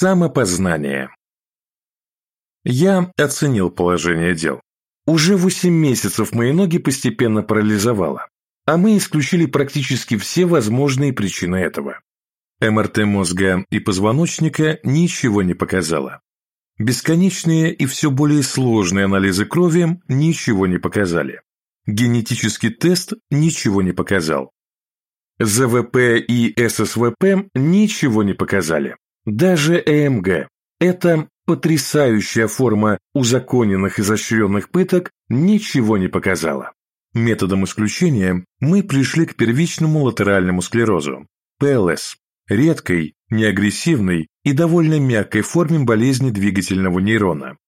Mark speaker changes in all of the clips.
Speaker 1: Самопознание. Я оценил положение дел. Уже 8 месяцев мои ноги постепенно парализовало, а мы исключили практически все возможные причины этого. МРТ мозга и позвоночника ничего не показало. Бесконечные и все более сложные анализы крови ничего не показали. Генетический тест ничего не показал. ЗВП и ССВП ничего не показали. Даже ЭМГ – это потрясающая форма узаконенных изощренных пыток ничего не показала. Методом исключения мы пришли к первичному латеральному склерозу, ПЛС, редкой, неагрессивной и довольно мягкой форме болезни двигательного нейрона.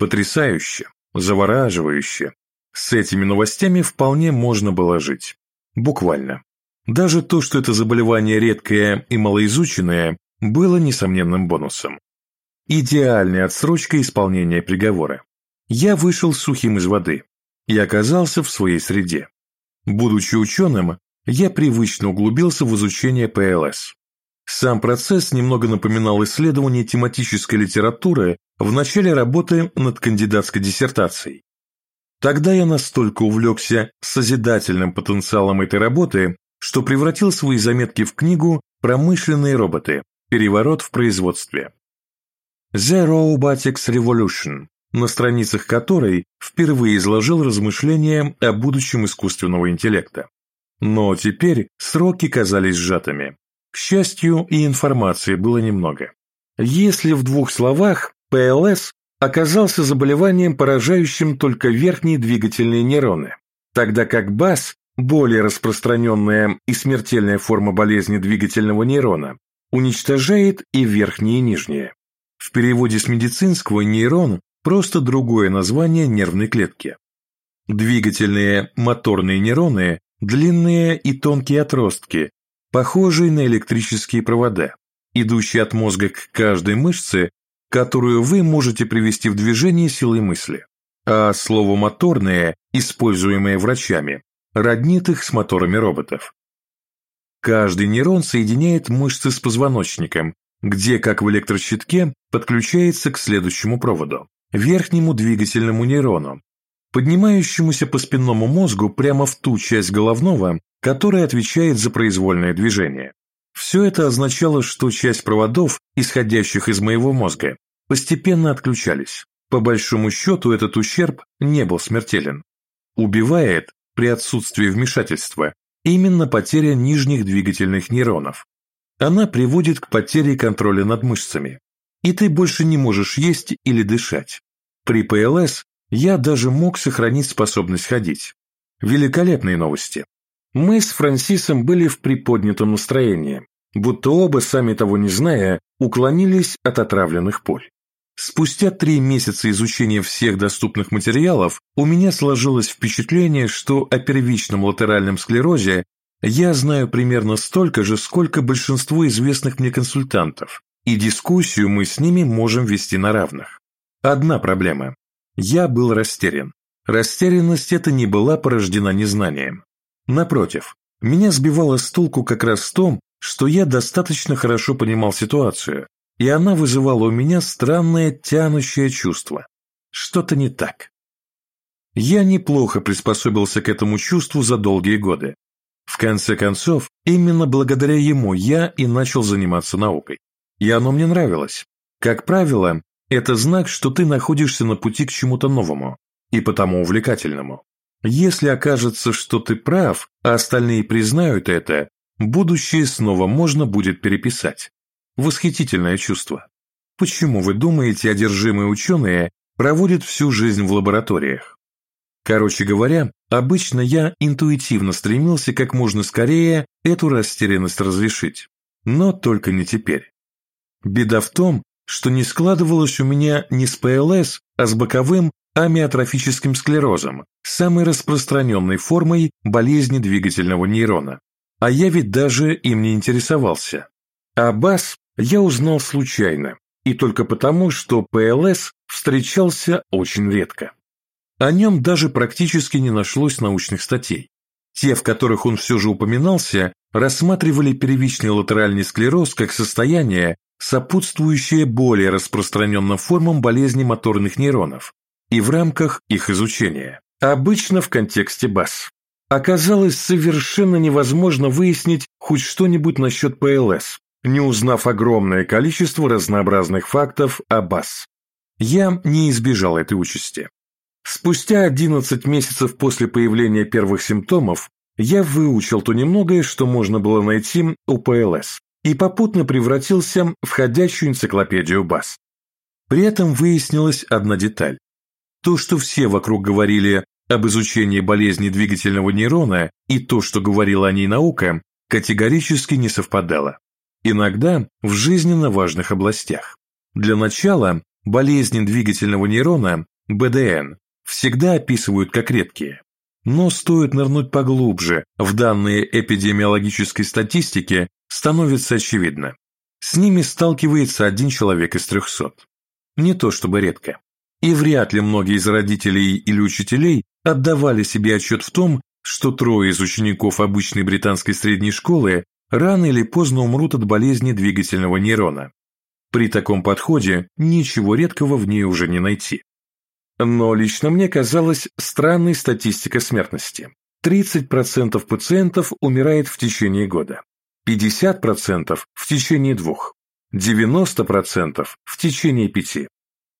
Speaker 1: Потрясающе, завораживающе. С этими новостями вполне можно было жить. Буквально. Даже то, что это заболевание редкое и малоизученное, было несомненным бонусом. Идеальная отсрочка исполнения приговора. Я вышел сухим из воды и оказался в своей среде. Будучи ученым, я привычно углубился в изучение ПЛС. Сам процесс немного напоминал исследование тематической литературы в начале работы над кандидатской диссертацией. Тогда я настолько увлекся созидательным потенциалом этой работы, что превратил свои заметки в книгу «Промышленные роботы. Переворот в производстве». The Robotics Revolution, на страницах которой впервые изложил размышления о будущем искусственного интеллекта. Но теперь сроки казались сжатыми. К счастью, и информации было немного. Если в двух словах, ПЛС оказался заболеванием, поражающим только верхние двигательные нейроны, тогда как БАС, более распространенная и смертельная форма болезни двигательного нейрона, уничтожает и верхние и нижние. В переводе с медицинского нейрон – просто другое название нервной клетки. Двигательные моторные нейроны – длинные и тонкие отростки, похожие на электрические провода, идущие от мозга к каждой мышце, которую вы можете привести в движение силой мысли. А слово «моторное», используемое врачами, роднит их с моторами роботов. Каждый нейрон соединяет мышцы с позвоночником, где, как в электрощитке, подключается к следующему проводу, верхнему двигательному нейрону, поднимающемуся по спинному мозгу прямо в ту часть головного, которая отвечает за произвольное движение. Все это означало, что часть проводов, исходящих из моего мозга, постепенно отключались. По большому счету этот ущерб не был смертелен. Убивает, при отсутствии вмешательства, именно потеря нижних двигательных нейронов, она приводит к потере контроля над мышцами, и ты больше не можешь есть или дышать. При ПЛС я даже мог сохранить способность ходить. Великолепные новости. Мы с Франсисом были в приподнятом настроении, будто оба, сами того не зная, уклонились от отравленных поль. Спустя три месяца изучения всех доступных материалов у меня сложилось впечатление, что о первичном латеральном склерозе я знаю примерно столько же, сколько большинство известных мне консультантов, и дискуссию мы с ними можем вести на равных. Одна проблема. Я был растерян. Растерянность эта не была порождена незнанием. Напротив, меня сбивало с толку как раз в том, что я достаточно хорошо понимал ситуацию, и она вызывала у меня странное тянущее чувство. Что-то не так. Я неплохо приспособился к этому чувству за долгие годы, в конце концов, именно благодаря ему я и начал заниматься наукой. И оно мне нравилось. Как правило, это знак, что ты находишься на пути к чему-то новому и потому увлекательному. Если окажется, что ты прав, а остальные признают это, будущее снова можно будет переписать. Восхитительное чувство. Почему вы думаете, одержимые ученые проводят всю жизнь в лабораториях? Короче говоря, обычно я интуитивно стремился как можно скорее эту растерянность разрешить. Но только не теперь. Беда в том, что не складывалось у меня не с ПЛС, а с боковым амиотрофическим склерозом, самой распространенной формой болезни двигательного нейрона. А я ведь даже им не интересовался. А БАС я узнал случайно, и только потому, что ПЛС встречался очень редко. О нем даже практически не нашлось научных статей. Те, в которых он все же упоминался, рассматривали первичный латеральный склероз как состояние, сопутствующее более распространенным формам болезни моторных нейронов и в рамках их изучения, обычно в контексте БАС. Оказалось совершенно невозможно выяснить хоть что-нибудь насчет ПЛС, не узнав огромное количество разнообразных фактов о БАС. Я не избежал этой участи. Спустя 11 месяцев после появления первых симптомов я выучил то немногое, что можно было найти у ПЛС, и попутно превратился в ходячую энциклопедию БАС. При этом выяснилась одна деталь. То, что все вокруг говорили об изучении болезни двигательного нейрона и то, что говорила о ней наука, категорически не совпадало. Иногда в жизненно важных областях. Для начала, болезни двигательного нейрона, БДН, всегда описывают как редкие. Но стоит нырнуть поглубже в данные эпидемиологической статистики, становится очевидно. С ними сталкивается один человек из трехсот. Не то чтобы редко. И вряд ли многие из родителей или учителей отдавали себе отчет в том, что трое из учеников обычной британской средней школы рано или поздно умрут от болезни двигательного нейрона. При таком подходе ничего редкого в ней уже не найти. Но лично мне казалась странной статистика смертности. 30% пациентов умирает в течение года, 50% в течение двух, 90% в течение пяти.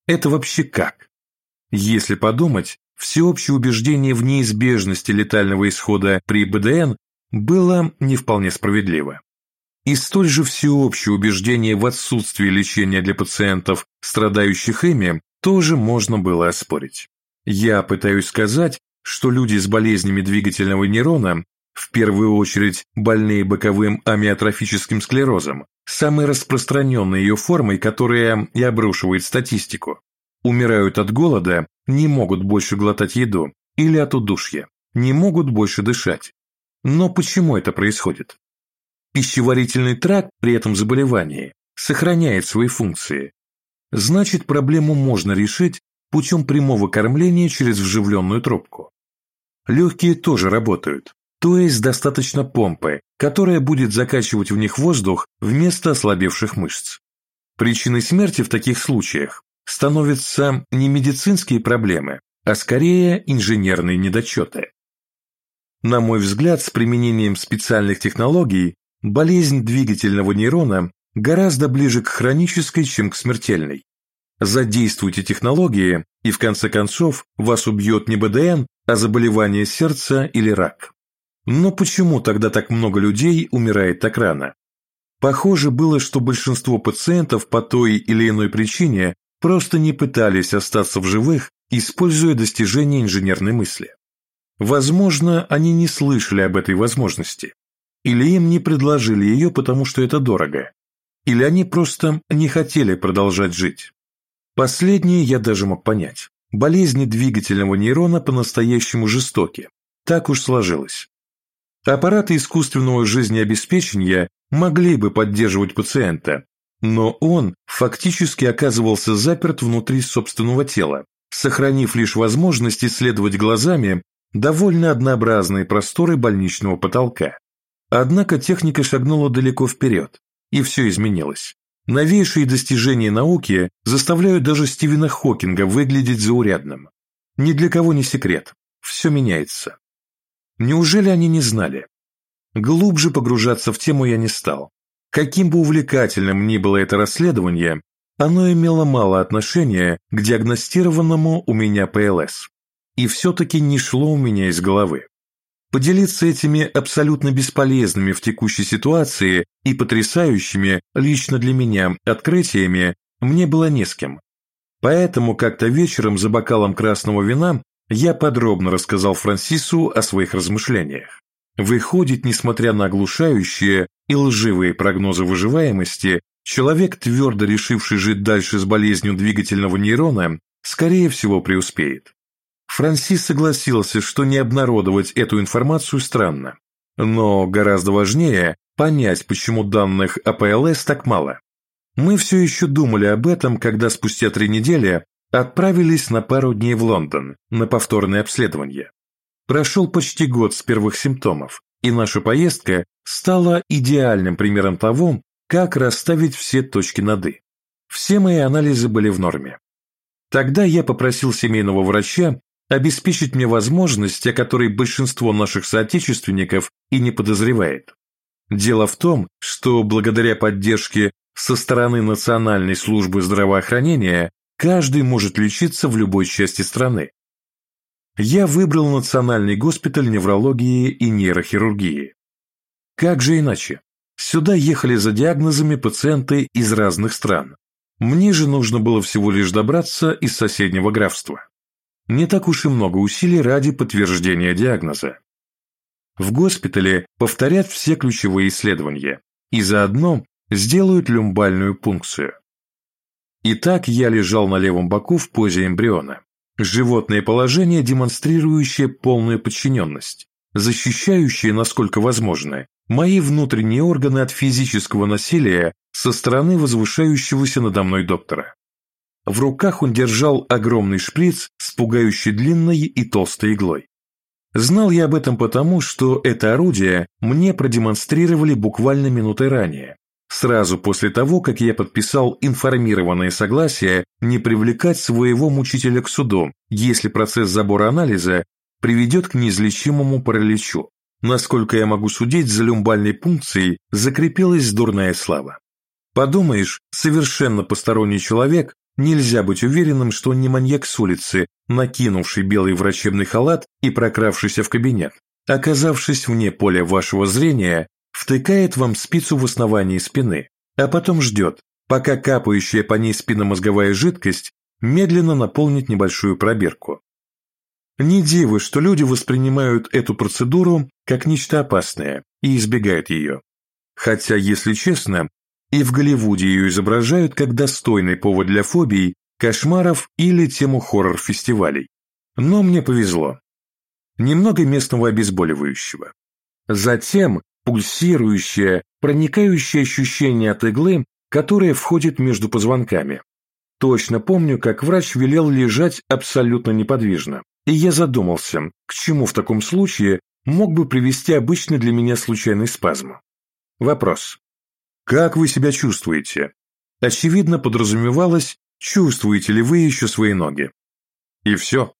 Speaker 1: Это вообще как? Если подумать, всеобщее убеждение в неизбежности летального исхода при БДН было не вполне справедливо. И столь же всеобщее убеждение в отсутствии лечения для пациентов, страдающих ими, тоже можно было оспорить. Я пытаюсь сказать, что люди с болезнями двигательного нейрона, в первую очередь больные боковым амиотрофическим склерозом, самой распространенной ее формой, которая и обрушивает статистику, умирают от голода, не могут больше глотать еду, или от удушья, не могут больше дышать. Но почему это происходит? Пищеварительный тракт при этом заболевании сохраняет свои функции, значит проблему можно решить путем прямого кормления через вживленную трубку. Легкие тоже работают, то есть достаточно помпы, которая будет закачивать в них воздух вместо ослабевших мышц. Причиной смерти в таких случаях становятся не медицинские проблемы, а скорее инженерные недочеты. На мой взгляд, с применением специальных технологий болезнь двигательного нейрона гораздо ближе к хронической, чем к смертельной. Задействуйте технологии, и в конце концов вас убьет не БДН, а заболевание сердца или рак. Но почему тогда так много людей умирает так рано? Похоже было, что большинство пациентов по той или иной причине просто не пытались остаться в живых, используя достижения инженерной мысли. Возможно, они не слышали об этой возможности. Или им не предложили ее, потому что это дорого. Или они просто не хотели продолжать жить. Последнее я даже мог понять. Болезни двигательного нейрона по-настоящему жестоки. Так уж сложилось. Аппараты искусственного жизнеобеспечения могли бы поддерживать пациента, но он фактически оказывался заперт внутри собственного тела, сохранив лишь возможность исследовать глазами довольно однообразные просторы больничного потолка. Однако техника шагнула далеко вперед, и все изменилось. Новейшие достижения науки заставляют даже Стивена Хокинга выглядеть заурядным. Ни для кого не секрет. Все меняется. Неужели они не знали? Глубже погружаться в тему я не стал. Каким бы увлекательным ни было это расследование, оно имело мало отношения к диагностированному у меня ПЛС. И все-таки не шло у меня из головы. Поделиться этими абсолютно бесполезными в текущей ситуации и потрясающими лично для меня открытиями мне было не с кем. Поэтому как-то вечером за бокалом красного вина я подробно рассказал Франсису о своих размышлениях. Выходит, несмотря на оглушающие и лживые прогнозы выживаемости, человек, твердо решивший жить дальше с болезнью двигательного нейрона, скорее всего преуспеет. Франсис согласился, что не обнародовать эту информацию странно. Но гораздо важнее понять, почему данных о ПЛС так мало. Мы все еще думали об этом, когда спустя три недели отправились на пару дней в Лондон на повторное обследование. Прошел почти год с первых симптомов, и наша поездка стала идеальным примером того, как расставить все точки над «и». Все мои анализы были в норме. Тогда я попросил семейного врача обеспечить мне возможность, о которой большинство наших соотечественников и не подозревает. Дело в том, что благодаря поддержке со стороны Национальной службы здравоохранения каждый может лечиться в любой части страны. Я выбрал Национальный госпиталь неврологии и нейрохирургии. Как же иначе? Сюда ехали за диагнозами пациенты из разных стран. Мне же нужно было всего лишь добраться из соседнего графства. Не так уж и много усилий ради подтверждения диагноза. В госпитале повторят все ключевые исследования и заодно сделают люмбальную пункцию. Итак, я лежал на левом боку в позе эмбриона. Животное положение, демонстрирующее полную подчиненность, защищающее, насколько возможно, мои внутренние органы от физического насилия со стороны возвышающегося надо мной доктора. В руках он держал огромный шприц с пугающей длинной и толстой иглой. Знал я об этом потому, что это орудие мне продемонстрировали буквально минутой ранее, сразу после того, как я подписал информированное согласие не привлекать своего мучителя к суду, если процесс забора анализа приведет к неизлечимому параличу. Насколько я могу судить, за люмбальной пункцией закрепилась дурная слава. Подумаешь, совершенно посторонний человек Нельзя быть уверенным, что он не маньяк с улицы, накинувший белый врачебный халат и прокравшийся в кабинет. Оказавшись вне поля вашего зрения, втыкает вам спицу в основании спины, а потом ждет, пока капающая по ней спинномозговая жидкость медленно наполнит небольшую пробирку. Не диво, что люди воспринимают эту процедуру как нечто опасное и избегают ее. Хотя, если честно, и в Голливуде ее изображают как достойный повод для фобий, кошмаров или тему хоррор-фестивалей. Но мне повезло. Немного местного обезболивающего. Затем пульсирующее, проникающее ощущение от иглы, которое входит между позвонками. Точно помню, как врач велел лежать абсолютно неподвижно, и я задумался, к чему в таком случае мог бы привести обычный для меня случайный спазм. Вопрос. Как вы себя чувствуете? Очевидно, подразумевалось, чувствуете ли вы еще свои ноги. И все.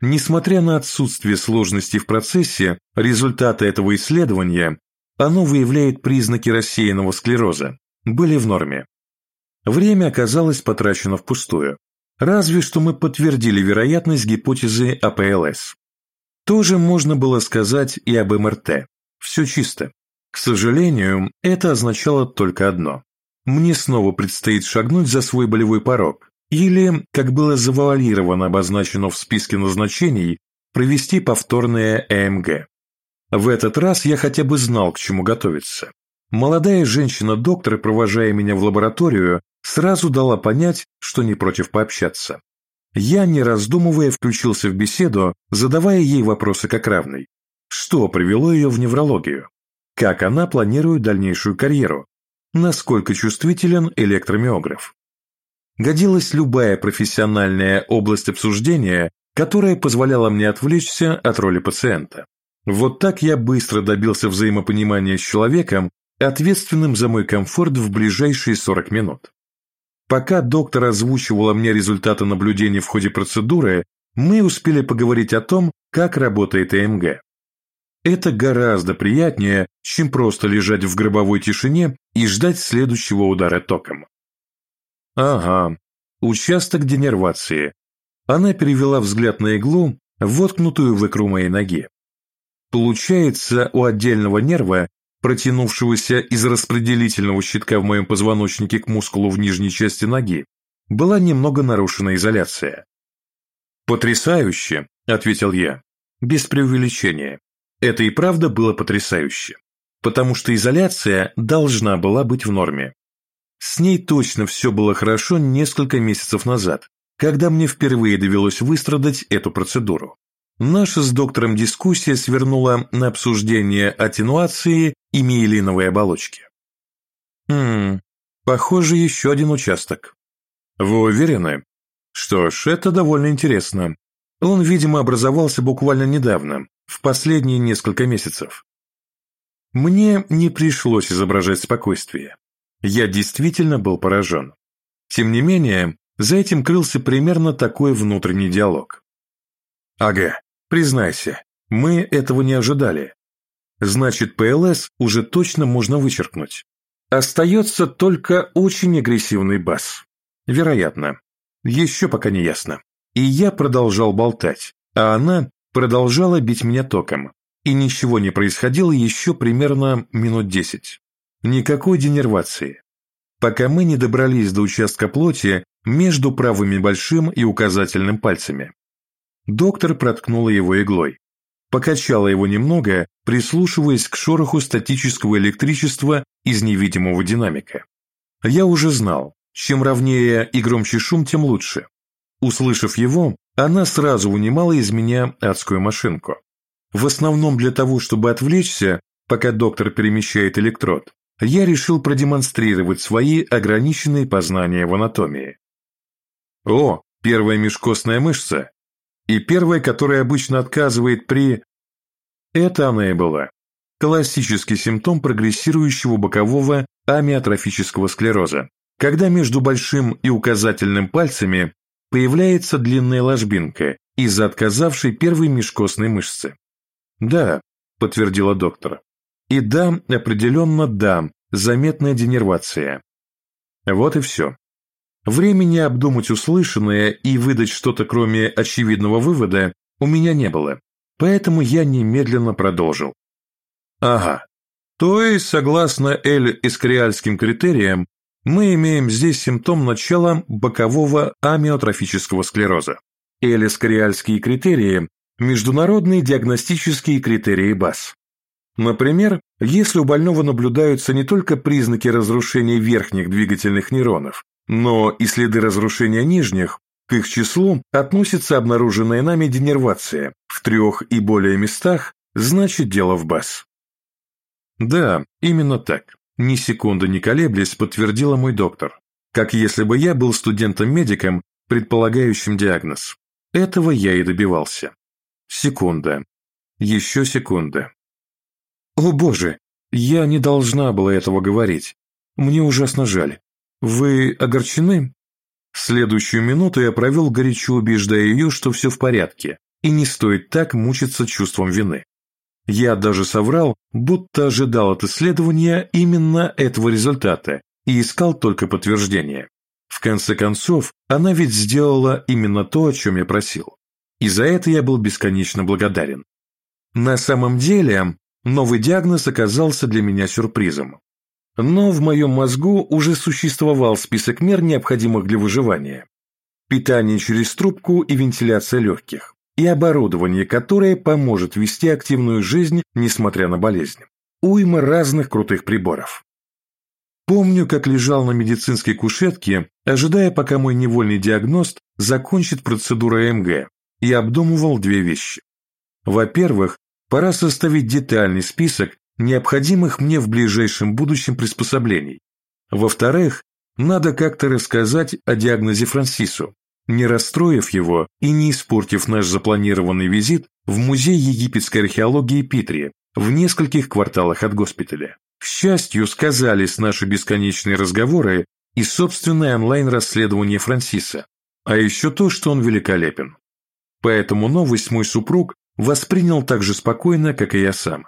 Speaker 1: Несмотря на отсутствие сложностей в процессе, результаты этого исследования, оно выявляет признаки рассеянного склероза, были в норме. Время оказалось потрачено впустую. Разве что мы подтвердили вероятность гипотезы АПЛС. Тоже можно было сказать и об МРТ. Все чисто. К сожалению, это означало только одно. Мне снова предстоит шагнуть за свой болевой порог, или, как было завуалировано обозначено в списке назначений, провести повторное ЭМГ. В этот раз я хотя бы знал, к чему готовиться. Молодая женщина-доктор, провожая меня в лабораторию, сразу дала понять, что не против пообщаться. Я, не раздумывая, включился в беседу, задавая ей вопросы как равный. Что привело ее в неврологию? Как она планирует дальнейшую карьеру, насколько чувствителен электромиограф. Годилась любая профессиональная область обсуждения, которая позволяла мне отвлечься от роли пациента. Вот так я быстро добился взаимопонимания с человеком, ответственным за мой комфорт в ближайшие 40 минут. Пока доктор озвучивала мне результаты наблюдений в ходе процедуры, мы успели поговорить о том, как работает ЭМГ. Это гораздо приятнее, чем просто лежать в гробовой тишине и ждать следующего удара током. Ага, участок денервации. Она перевела взгляд на иглу, воткнутую в икру моей ноги. Получается, у отдельного нерва, протянувшегося из распределительного щитка в моем позвоночнике к мускулу в нижней части ноги, была немного нарушена изоляция. «Потрясающе», — ответил я, без преувеличения. Это и правда было потрясающе, потому что изоляция должна была быть в норме. С ней точно все было хорошо несколько месяцев назад, когда мне впервые довелось выстрадать эту процедуру. Наша с доктором дискуссия свернула на обсуждение аттенуации и миелиновой оболочки. Хм, похоже, еще один участок. Вы уверены? Что ж, это довольно интересно. Он, видимо, образовался буквально недавно, в последние несколько месяцев. Мне не пришлось изображать спокойствие. Я действительно был поражен. Тем не менее, за этим крылся примерно такой внутренний диалог. «Ага, признайся, мы этого не ожидали. Значит, ПЛС уже точно можно вычеркнуть. Остается только очень агрессивный бас. Вероятно. Еще пока не ясно. И я продолжал болтать, а она продолжала бить меня током. И ничего не происходило еще примерно минут десять. Никакой денервации. Пока мы не добрались до участка плоти между правыми большим и указательным пальцами. Доктор проткнула его иглой. Покачала его немного, прислушиваясь к шороху статического электричества из невидимого динамика. Я уже знал, чем ровнее и громче шум, тем лучше. Услышав его, она сразу унимала из меня адскую машинку. В основном для того, чтобы отвлечься, пока доктор перемещает электрод, я решил продемонстрировать свои ограниченные познания в анатомии. О, первая межкостная мышца. И первая, которая обычно отказывает при... Это она и была. Классический симптом прогрессирующего бокового амиотрофического склероза, когда между большим и указательным пальцами появляется длинная ложбинка из-за отказавшей первой межкостной мышцы. «Да», – подтвердила доктор. «И да, определенно да, заметная денервация». Вот и все. Времени обдумать услышанное и выдать что-то кроме очевидного вывода у меня не было, поэтому я немедленно продолжил. Ага, то есть, согласно Эль-Искриальским критериям, мы имеем здесь симптом начала бокового амиотрофического склероза. Эль-Искриальские критерии – международные диагностические критерии БАС. Например, если у больного наблюдаются не только признаки разрушения верхних двигательных нейронов, но и следы разрушения нижних, к их числу относится обнаруженная нами денервация в трех и более местах, значит дело в БАС. Да, именно так. Ни секунды не колеблясь, подтвердила мой доктор. Как если бы я был студентом-медиком, предполагающим диагноз. Этого я и добивался. Секунда. Еще секунда. О боже, я не должна была этого говорить. Мне ужасно жаль. «Вы огорчены?» Следующую минуту я провел горячо убеждая ее, что все в порядке, и не стоит так мучиться чувством вины. Я даже соврал, будто ожидал от исследования именно этого результата и искал только подтверждение. В конце концов, она ведь сделала именно то, о чем я просил. И за это я был бесконечно благодарен. На самом деле, новый диагноз оказался для меня сюрпризом. Но в моем мозгу уже существовал список мер, необходимых для выживания. Питание через трубку и вентиляция легких. И оборудование, которое поможет вести активную жизнь, несмотря на болезнь. Уйма разных крутых приборов. Помню, как лежал на медицинской кушетке, ожидая, пока мой невольный диагност закончит процедуру МГ, и обдумывал две вещи. Во-первых, пора составить детальный список необходимых мне в ближайшем будущем приспособлений. Во-вторых, надо как-то рассказать о диагнозе Франсису, не расстроив его и не испортив наш запланированный визит в Музей египетской археологии Питри в нескольких кварталах от госпиталя. К счастью, сказались наши бесконечные разговоры и собственное онлайн-расследование Франсиса, а еще то, что он великолепен. Поэтому новость мой супруг воспринял так же спокойно, как и я сам.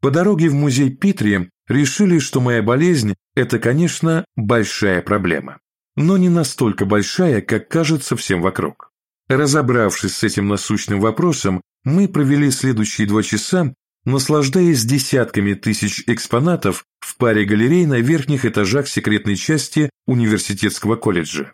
Speaker 1: По дороге в музей Питри решили, что моя болезнь – это, конечно, большая проблема. Но не настолько большая, как кажется всем вокруг. Разобравшись с этим насущным вопросом, мы провели следующие два часа, наслаждаясь десятками тысяч экспонатов в паре галерей на верхних этажах секретной части университетского колледжа.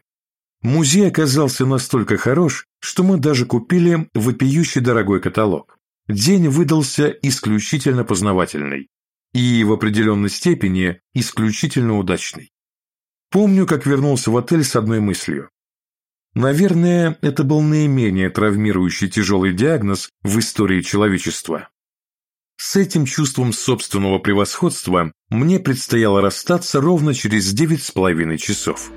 Speaker 1: Музей оказался настолько хорош, что мы даже купили вопиющий дорогой каталог. День выдался исключительно познавательный и в определенной степени исключительно удачный. Помню, как вернулся в отель с одной мыслью. Наверное, это был наименее травмирующий тяжелый диагноз в истории человечества. С этим чувством собственного превосходства мне предстояло расстаться ровно через девять с половиной часов.